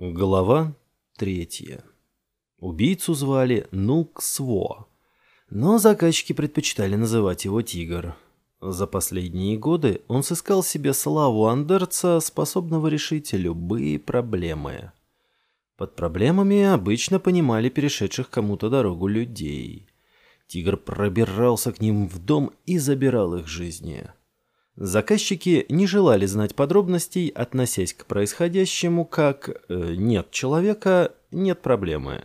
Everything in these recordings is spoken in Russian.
Глава третья. Убийцу звали Нук Сво, но заказчики предпочитали называть его Тигр. За последние годы он сыскал себе славу андерца, способного решить любые проблемы. Под проблемами обычно понимали перешедших кому-то дорогу людей. Тигр пробирался к ним в дом и забирал их жизни. Заказчики не желали знать подробностей, относясь к происходящему как э, «нет человека, нет проблемы».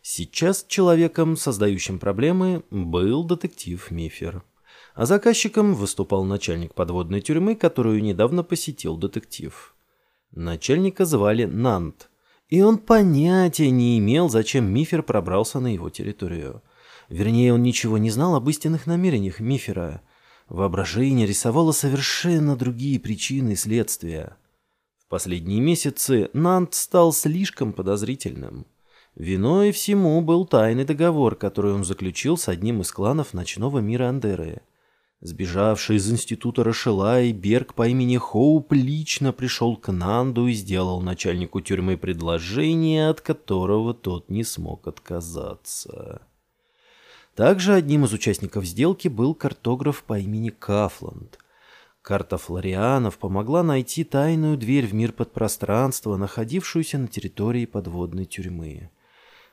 Сейчас человеком, создающим проблемы, был детектив Мифер. А заказчиком выступал начальник подводной тюрьмы, которую недавно посетил детектив. Начальника звали Нант, и он понятия не имел, зачем Мифер пробрался на его территорию. Вернее, он ничего не знал об истинных намерениях Мифера – Воображение рисовало совершенно другие причины и следствия. В последние месяцы Нант стал слишком подозрительным. Виной всему был тайный договор, который он заключил с одним из кланов ночного мира Андеры. Сбежавший из института Рашелай, Берг по имени Хоуп лично пришел к Нанду и сделал начальнику тюрьмы предложение, от которого тот не смог отказаться. Также одним из участников сделки был картограф по имени Кафланд. Карта Флорианов помогла найти тайную дверь в мир подпространства, находившуюся на территории подводной тюрьмы.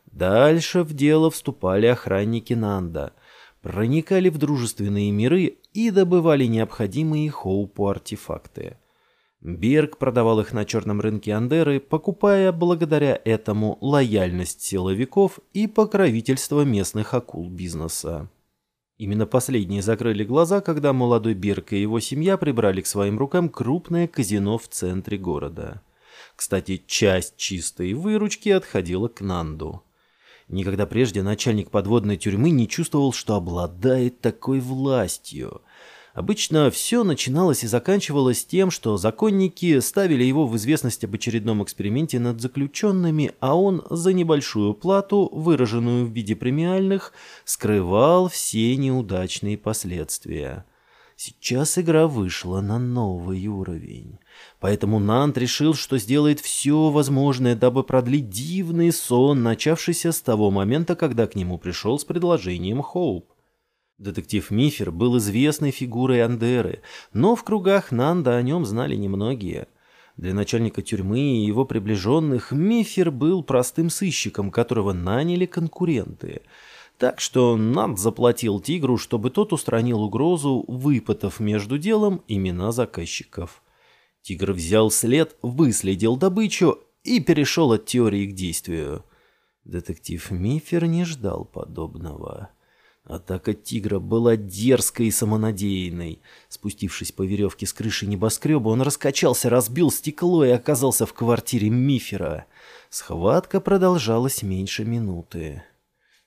Дальше в дело вступали охранники Нанда, проникали в дружественные миры и добывали необходимые Хоупу артефакты. Берг продавал их на черном рынке Андеры, покупая благодаря этому лояльность силовиков и покровительство местных акул бизнеса. Именно последние закрыли глаза, когда молодой Берг и его семья прибрали к своим рукам крупное казино в центре города. Кстати, часть чистой выручки отходила к Нанду. Никогда прежде начальник подводной тюрьмы не чувствовал, что обладает такой властью – Обычно все начиналось и заканчивалось тем, что законники ставили его в известность об очередном эксперименте над заключенными, а он за небольшую плату, выраженную в виде премиальных, скрывал все неудачные последствия. Сейчас игра вышла на новый уровень. Поэтому Нант решил, что сделает все возможное, дабы продлить дивный сон, начавшийся с того момента, когда к нему пришел с предложением Хоуп. Детектив Мифер был известной фигурой Андеры, но в кругах Нанда о нем знали немногие. Для начальника тюрьмы и его приближенных Мифер был простым сыщиком, которого наняли конкуренты. Так что Нанд заплатил Тигру, чтобы тот устранил угрозу, выпытав между делом имена заказчиков. Тигр взял след, выследил добычу и перешел от теории к действию. Детектив Мифер не ждал подобного. Атака тигра была дерзкой и самонадеянной. Спустившись по веревке с крыши небоскреба, он раскачался, разбил стекло и оказался в квартире Мифера. Схватка продолжалась меньше минуты.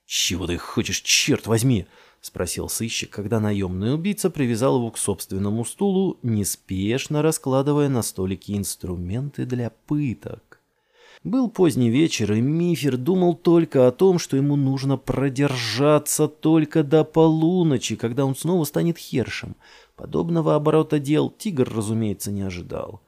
«Чего ты хочешь, черт возьми?» — спросил сыщик, когда наемный убийца привязал его к собственному стулу, неспешно раскладывая на столике инструменты для пыток. Был поздний вечер, и Мифер думал только о том, что ему нужно продержаться только до полуночи, когда он снова станет Хершем. Подобного оборота дел Тигр, разумеется, не ожидал.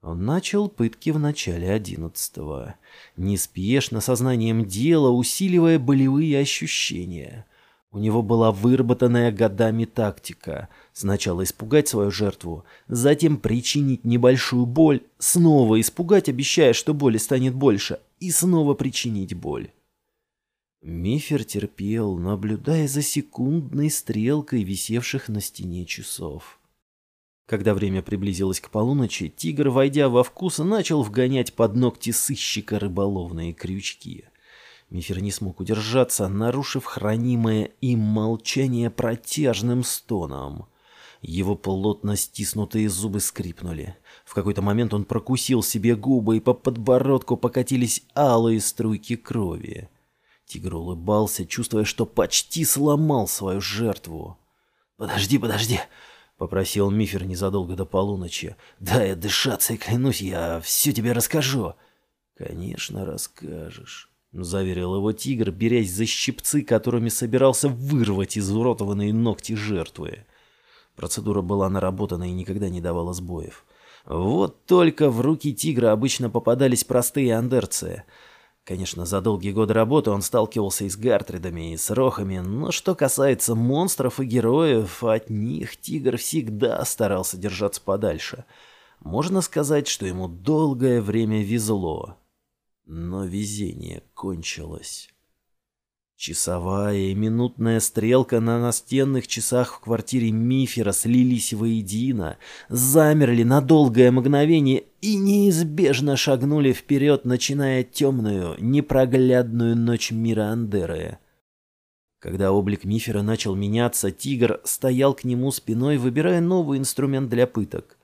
Он начал пытки в начале одиннадцатого, неспешно, сознанием дела, усиливая болевые ощущения. У него была выработанная годами тактика. Сначала испугать свою жертву, затем причинить небольшую боль, снова испугать, обещая, что боли станет больше, и снова причинить боль. Мифер терпел, наблюдая за секундной стрелкой висевших на стене часов. Когда время приблизилось к полуночи, тигр, войдя во вкус, начал вгонять под ногти сыщика рыболовные крючки — Мифер не смог удержаться, нарушив хранимое им молчание протяжным стоном. Его плотно стиснутые зубы скрипнули. В какой-то момент он прокусил себе губы, и по подбородку покатились алые струйки крови. Тигр улыбался, чувствуя, что почти сломал свою жертву. «Подожди, подожди!» — попросил Мифер незадолго до полуночи. «Дай отдышаться, и клянусь, я все тебе расскажу». «Конечно, расскажешь». — заверил его тигр, берясь за щипцы, которыми собирался вырвать изуродованные ногти жертвы. Процедура была наработана и никогда не давала сбоев. Вот только в руки тигра обычно попадались простые андерцы. Конечно, за долгие годы работы он сталкивался и с гартридами, и с рохами, но что касается монстров и героев, от них тигр всегда старался держаться подальше. Можно сказать, что ему долгое время везло. Но везение кончилось. Часовая и минутная стрелка на настенных часах в квартире Мифера слились воедино, замерли на долгое мгновение и неизбежно шагнули вперед, начиная темную, непроглядную ночь мира Андеры. Когда облик Мифера начал меняться, тигр стоял к нему спиной, выбирая новый инструмент для пыток.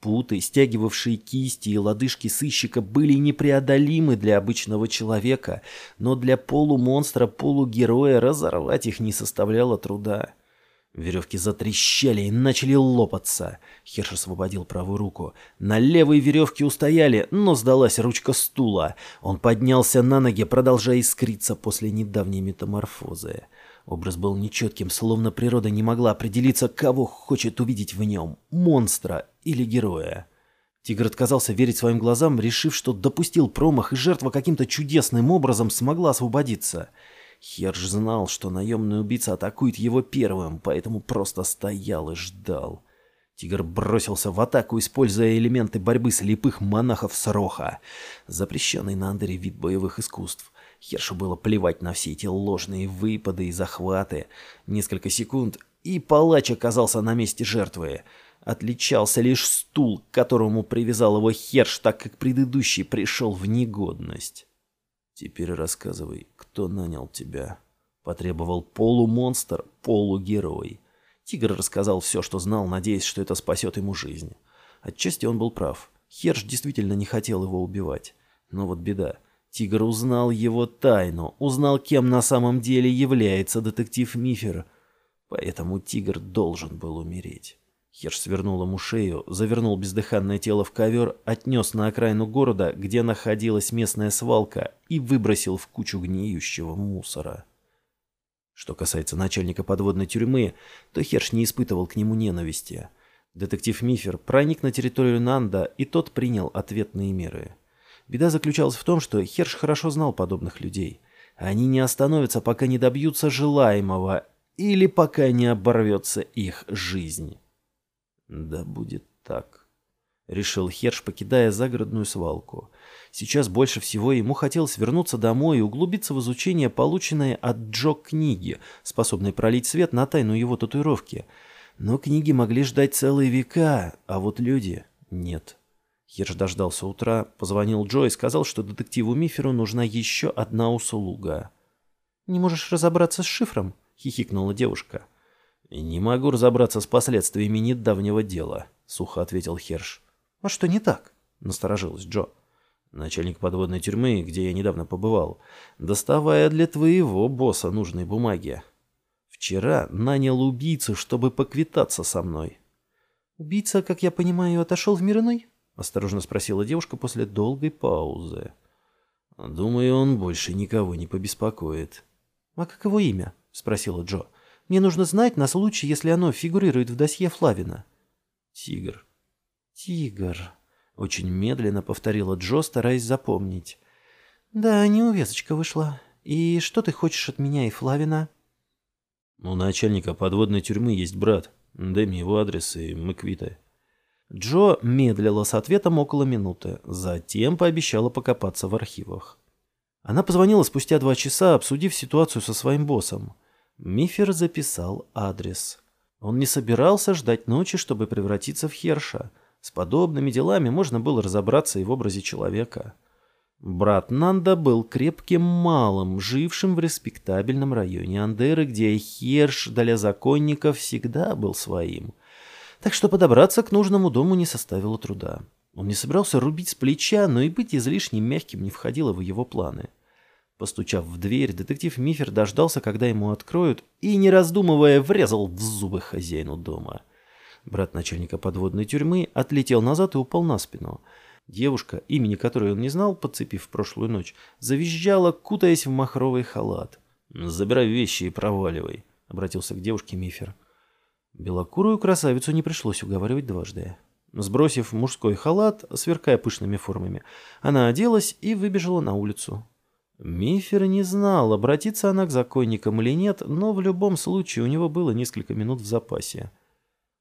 Путы, стягивавшие кисти и лодыжки сыщика, были непреодолимы для обычного человека, но для полумонстра-полугероя разорвать их не составляло труда. Веревки затрещали и начали лопаться. Херш освободил правую руку. На левой веревке устояли, но сдалась ручка стула. Он поднялся на ноги, продолжая искриться после недавней метаморфозы. Образ был нечетким, словно природа не могла определиться, кого хочет увидеть в нем – монстра или героя. Тигр отказался верить своим глазам, решив, что допустил промах, и жертва каким-то чудесным образом смогла освободиться. Херж знал, что наемный убийца атакует его первым, поэтому просто стоял и ждал. Тигр бросился в атаку, используя элементы борьбы слепых монахов Сроха, запрещенный на Андере вид боевых искусств. Хершу было плевать на все эти ложные выпады и захваты. Несколько секунд, и палач оказался на месте жертвы. Отличался лишь стул, к которому привязал его Херш, так как предыдущий пришел в негодность. «Теперь рассказывай, кто нанял тебя?» Потребовал полумонстр, полугерой. Тигр рассказал все, что знал, надеясь, что это спасет ему жизнь. Отчасти он был прав. Херш действительно не хотел его убивать. Но вот беда. Тигр узнал его тайну, узнал, кем на самом деле является детектив Мифер. Поэтому тигр должен был умереть. Херш свернул ему шею, завернул бездыханное тело в ковер, отнес на окраину города, где находилась местная свалка, и выбросил в кучу гниющего мусора. Что касается начальника подводной тюрьмы, то Херш не испытывал к нему ненависти. Детектив Мифер проник на территорию Нанда, и тот принял ответные меры. Беда заключалась в том, что Херш хорошо знал подобных людей. Они не остановятся, пока не добьются желаемого, или пока не оборвется их жизнь. «Да будет так», — решил Херш, покидая загородную свалку. Сейчас больше всего ему хотелось вернуться домой и углубиться в изучение полученной от Джо книги, способной пролить свет на тайну его татуировки. Но книги могли ждать целые века, а вот люди — нет. Хирш дождался утра, позвонил Джо и сказал, что детективу Миферу нужна еще одна услуга. «Не можешь разобраться с шифром?» — хихикнула девушка. «Не могу разобраться с последствиями недавнего дела», — сухо ответил Херш. «А что не так?» — насторожилась Джо. «Начальник подводной тюрьмы, где я недавно побывал, доставая для твоего босса нужные бумаги. Вчера нанял убийцу, чтобы поквитаться со мной». «Убийца, как я понимаю, отошел в мир иной?» Осторожно спросила девушка после долгой паузы. Думаю, он больше никого не побеспокоит. А как его имя? Спросила Джо. Мне нужно знать на случай, если оно фигурирует в досье Флавина. Тигр. Тигр. Очень медленно повторила Джо, стараясь запомнить. Да, неувесочка вышла. И что ты хочешь от меня и Флавина? У начальника подводной тюрьмы есть брат. Дай мне его адрес, и мы квиты. Джо медлила с ответом около минуты, затем пообещала покопаться в архивах. Она позвонила спустя два часа, обсудив ситуацию со своим боссом. Мифер записал адрес. Он не собирался ждать ночи, чтобы превратиться в Херша. С подобными делами можно было разобраться и в образе человека. Брат Нанда был крепким малым, жившим в респектабельном районе Андеры, где Херш для законников всегда был своим – так что подобраться к нужному дому не составило труда. Он не собирался рубить с плеча, но и быть излишне мягким не входило в его планы. Постучав в дверь, детектив Мифер дождался, когда ему откроют, и, не раздумывая, врезал в зубы хозяину дома. Брат начальника подводной тюрьмы отлетел назад и упал на спину. Девушка, имени которой он не знал, подцепив прошлую ночь, завизжала, кутаясь в махровый халат. «Забирай вещи и проваливай», — обратился к девушке Мифер. Белокурую красавицу не пришлось уговаривать дважды. Сбросив мужской халат, сверкая пышными формами, она оделась и выбежала на улицу. Мифер не знал, обратиться она к законникам или нет, но в любом случае у него было несколько минут в запасе.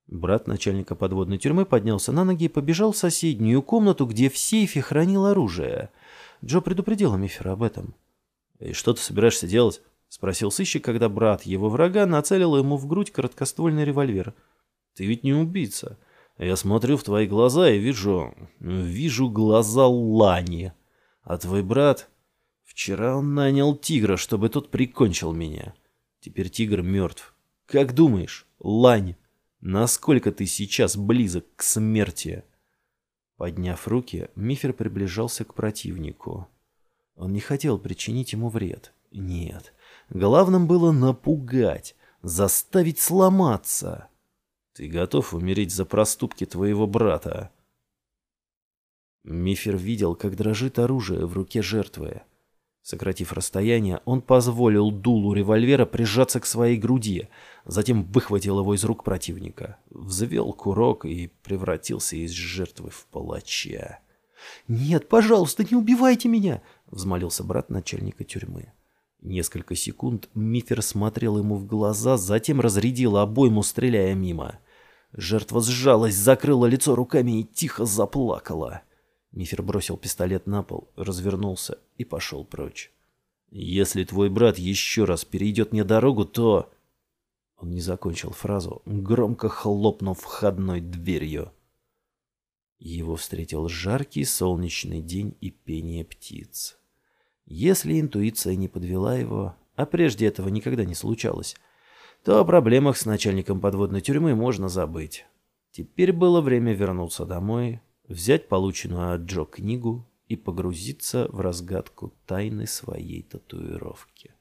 Брат начальника подводной тюрьмы поднялся на ноги и побежал в соседнюю комнату, где в сейфе хранил оружие. Джо предупредил Мифера об этом. «И что ты собираешься делать?» — спросил сыщик, когда брат его врага нацелил ему в грудь короткоствольный револьвер. «Ты ведь не убийца. Я смотрю в твои глаза и вижу... вижу глаза Лани. А твой брат... Вчера он нанял тигра, чтобы тот прикончил меня. Теперь тигр мертв. Как думаешь, Лань, насколько ты сейчас близок к смерти?» Подняв руки, Мифер приближался к противнику. Он не хотел причинить ему вред. Нет. Главным было напугать, заставить сломаться. Ты готов умереть за проступки твоего брата?» Мифер видел, как дрожит оружие в руке жертвы. Сократив расстояние, он позволил дулу револьвера прижаться к своей груди, затем выхватил его из рук противника, взвел курок и превратился из жертвы в палача. «Нет, пожалуйста, не убивайте меня!» — взмолился брат начальника тюрьмы. Несколько секунд Мифер смотрел ему в глаза, затем разрядил обойму, стреляя мимо. Жертва сжалась, закрыла лицо руками и тихо заплакала. Мифер бросил пистолет на пол, развернулся и пошел прочь. «Если твой брат еще раз перейдет мне дорогу, то...» Он не закончил фразу, громко хлопнув входной дверью. Его встретил жаркий солнечный день и пение птиц. Если интуиция не подвела его, а прежде этого никогда не случалось, то о проблемах с начальником подводной тюрьмы можно забыть. Теперь было время вернуться домой, взять полученную от Джо книгу и погрузиться в разгадку тайны своей татуировки.